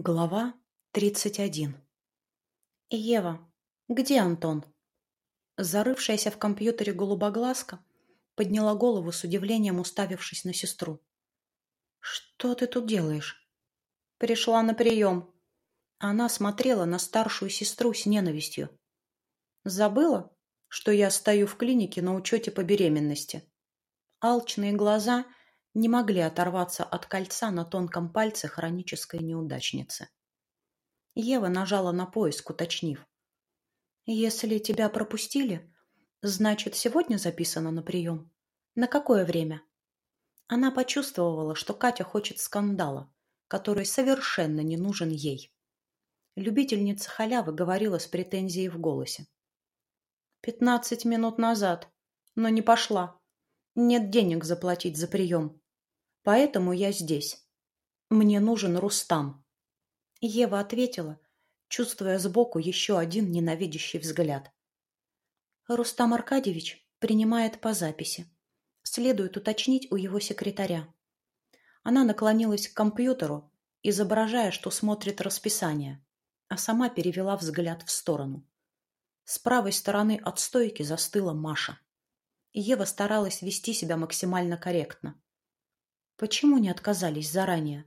Глава тридцать один. «Ева, где Антон?» Зарывшаяся в компьютере голубоглазка подняла голову с удивлением, уставившись на сестру. «Что ты тут делаешь?» «Пришла на прием». Она смотрела на старшую сестру с ненавистью. «Забыла, что я стою в клинике на учете по беременности?» Алчные глаза не могли оторваться от кольца на тонком пальце хронической неудачницы. Ева нажала на поиск, уточнив. «Если тебя пропустили, значит, сегодня записано на прием? На какое время?» Она почувствовала, что Катя хочет скандала, который совершенно не нужен ей. Любительница халявы говорила с претензией в голосе. «Пятнадцать минут назад, но не пошла. Нет денег заплатить за прием. Поэтому я здесь. Мне нужен Рустам. Ева ответила, чувствуя сбоку еще один ненавидящий взгляд. Рустам Аркадьевич принимает по записи. Следует уточнить у его секретаря. Она наклонилась к компьютеру, изображая, что смотрит расписание, а сама перевела взгляд в сторону. С правой стороны от стойки застыла Маша. Ева старалась вести себя максимально корректно. Почему не отказались заранее?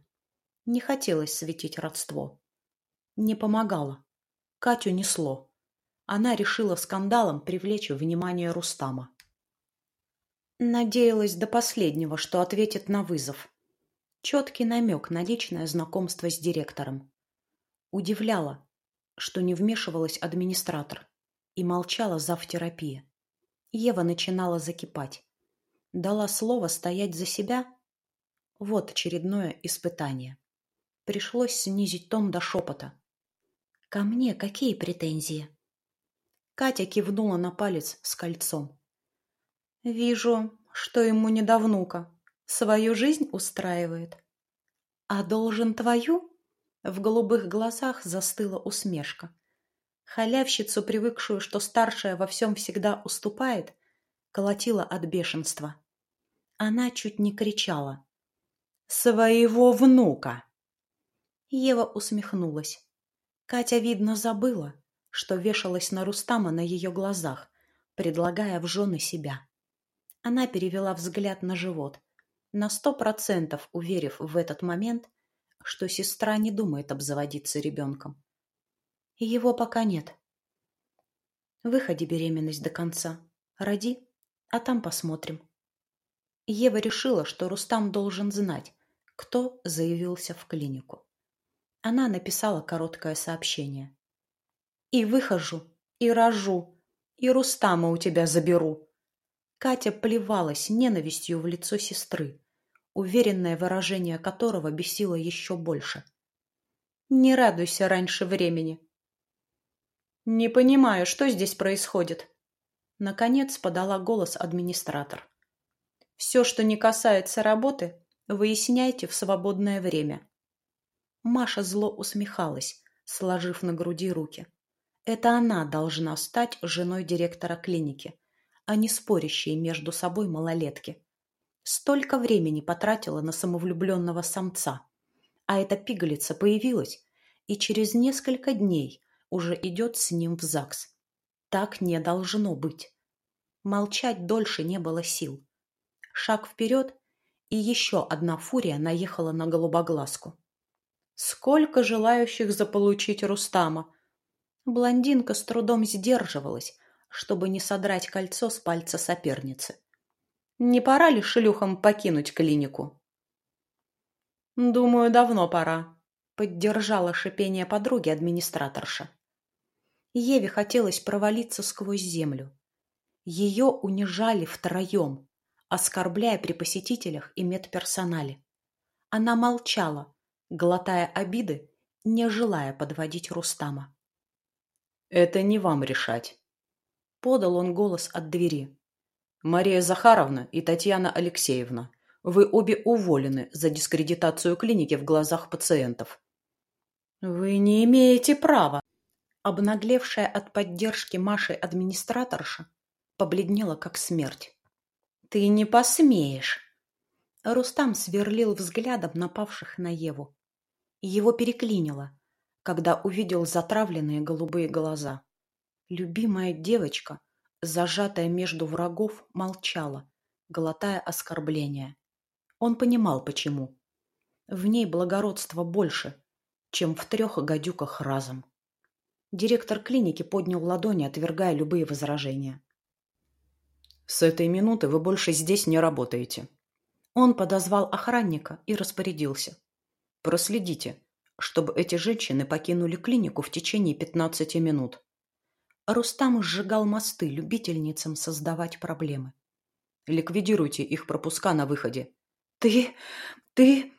Не хотелось светить родство. Не помогало. Катю несло. Она решила скандалом привлечь внимание Рустама. Надеялась до последнего, что ответит на вызов. Четкий намек на личное знакомство с директором. Удивляло, что не вмешивалась администратор и молчала завтерапия. Ева начинала закипать. Дала слово стоять за себя. Вот очередное испытание. Пришлось снизить тон до шепота. «Ко мне какие претензии?» Катя кивнула на палец с кольцом. «Вижу, что ему не до внука. Свою жизнь устраивает. А должен твою?» В голубых глазах застыла усмешка. Халявщицу, привыкшую, что старшая во всем всегда уступает, колотила от бешенства. Она чуть не кричала. «Своего внука!» Ева усмехнулась. Катя, видно, забыла, что вешалась на Рустама на ее глазах, предлагая в жены себя. Она перевела взгляд на живот, на сто процентов уверив в этот момент, что сестра не думает обзаводиться ребенком. Его пока нет. Выходи беременность до конца. Роди, а там посмотрим. Ева решила, что Рустам должен знать, кто заявился в клинику. Она написала короткое сообщение. «И выхожу, и рожу, и Рустама у тебя заберу». Катя плевалась ненавистью в лицо сестры, уверенное выражение которого бесило еще больше. «Не радуйся раньше времени. «Не понимаю, что здесь происходит?» Наконец подала голос администратор. «Все, что не касается работы, выясняйте в свободное время». Маша зло усмехалась, сложив на груди руки. Это она должна стать женой директора клиники, а не спорящие между собой малолетки. Столько времени потратила на самовлюбленного самца. А эта пигалица появилась, и через несколько дней уже идет с ним в ЗАГС. Так не должно быть. Молчать дольше не было сил. Шаг вперед, и еще одна фурия наехала на голубоглазку. Сколько желающих заполучить Рустама! Блондинка с трудом сдерживалась, чтобы не содрать кольцо с пальца соперницы. Не пора ли шлюхам покинуть клинику? Думаю, давно пора, поддержала шипение подруги администраторша. Еве хотелось провалиться сквозь землю. Ее унижали втроем, оскорбляя при посетителях и медперсонале. Она молчала, глотая обиды, не желая подводить Рустама. «Это не вам решать», — подал он голос от двери. «Мария Захаровна и Татьяна Алексеевна, вы обе уволены за дискредитацию клиники в глазах пациентов». «Вы не имеете права», Обнаглевшая от поддержки Маши администраторша побледнела, как смерть. «Ты не посмеешь!» Рустам сверлил взглядом напавших на Еву. Его переклинило, когда увидел затравленные голубые глаза. Любимая девочка, зажатая между врагов, молчала, глотая оскорбления. Он понимал, почему. В ней благородство больше, чем в трех гадюках разом. Директор клиники поднял ладони, отвергая любые возражения. «С этой минуты вы больше здесь не работаете». Он подозвал охранника и распорядился. «Проследите, чтобы эти женщины покинули клинику в течение 15 минут». Рустам сжигал мосты любительницам создавать проблемы. «Ликвидируйте их пропуска на выходе». «Ты... ты...»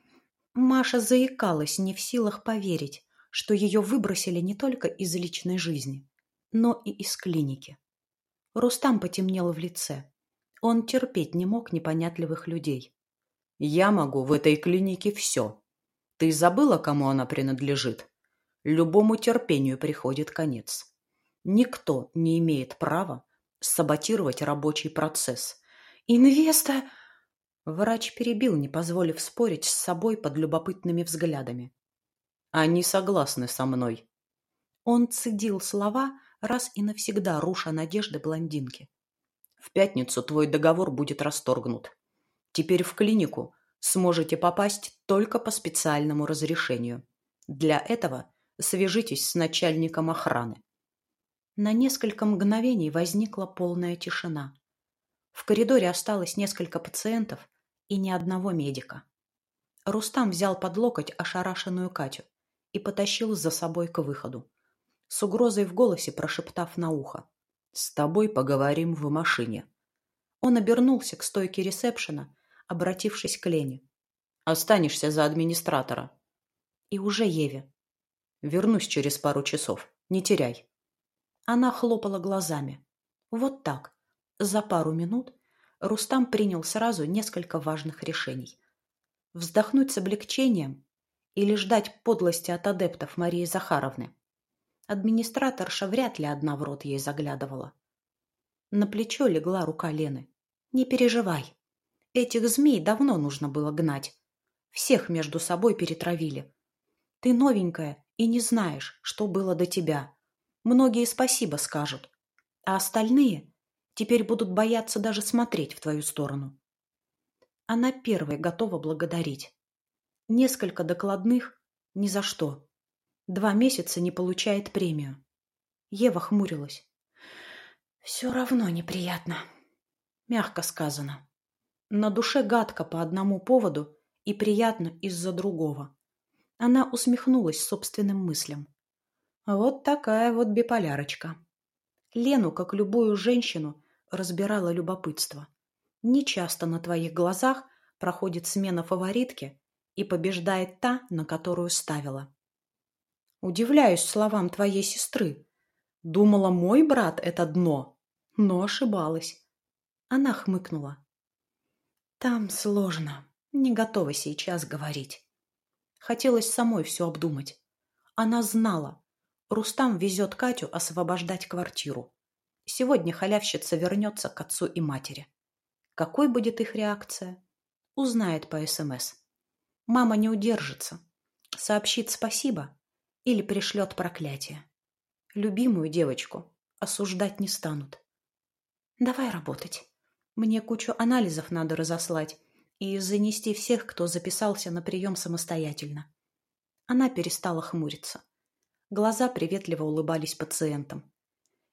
Маша заикалась, не в силах поверить, что ее выбросили не только из личной жизни, но и из клиники. Рустам потемнел в лице. Он терпеть не мог непонятливых людей. «Я могу в этой клинике все. Ты забыла, кому она принадлежит? Любому терпению приходит конец. Никто не имеет права саботировать рабочий процесс. Инвеста...» Врач перебил, не позволив спорить с собой под любопытными взглядами. Они согласны со мной. Он цедил слова, раз и навсегда руша надежды блондинки. В пятницу твой договор будет расторгнут. Теперь в клинику сможете попасть только по специальному разрешению. Для этого свяжитесь с начальником охраны. На несколько мгновений возникла полная тишина. В коридоре осталось несколько пациентов и ни одного медика. Рустам взял под локоть ошарашенную Катю и потащил за собой к выходу. С угрозой в голосе прошептав на ухо. «С тобой поговорим в машине». Он обернулся к стойке ресепшена, обратившись к Лене. «Останешься за администратора». И уже Еве. «Вернусь через пару часов. Не теряй». Она хлопала глазами. Вот так. За пару минут Рустам принял сразу несколько важных решений. Вздохнуть с облегчением или ждать подлости от адептов Марии Захаровны? Администраторша вряд ли одна в рот ей заглядывала. На плечо легла рука Лены. «Не переживай. Этих змей давно нужно было гнать. Всех между собой перетравили. Ты новенькая и не знаешь, что было до тебя. Многие спасибо скажут. А остальные теперь будут бояться даже смотреть в твою сторону. Она первой готова благодарить. Несколько докладных – ни за что. Два месяца не получает премию. Ева хмурилась. «Все равно неприятно», – мягко сказано. На душе гадко по одному поводу и приятно из-за другого. Она усмехнулась собственным мыслям. Вот такая вот биполярочка. Лену, как любую женщину, разбирала любопытство. Нечасто на твоих глазах проходит смена фаворитки, и побеждает та, на которую ставила. Удивляюсь словам твоей сестры. Думала, мой брат — это дно, но ошибалась. Она хмыкнула. Там сложно, не готова сейчас говорить. Хотелось самой все обдумать. Она знала. Рустам везет Катю освобождать квартиру. Сегодня халявщица вернется к отцу и матери. Какой будет их реакция? Узнает по СМС. Мама не удержится, сообщит спасибо или пришлет проклятие. Любимую девочку осуждать не станут. Давай работать. Мне кучу анализов надо разослать и занести всех, кто записался на прием самостоятельно. Она перестала хмуриться. Глаза приветливо улыбались пациентам.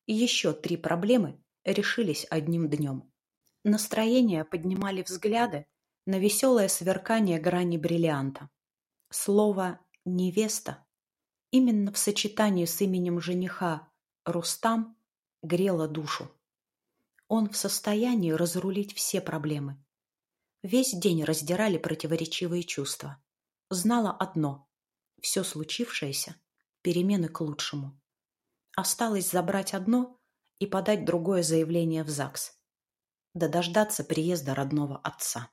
Еще три проблемы решились одним днем. Настроение поднимали взгляды на веселое сверкание грани бриллианта. Слово «невеста» именно в сочетании с именем жениха Рустам грело душу. Он в состоянии разрулить все проблемы. Весь день раздирали противоречивые чувства. Знала одно – все случившееся – перемены к лучшему. Осталось забрать одно и подать другое заявление в ЗАГС. Да дождаться приезда родного отца.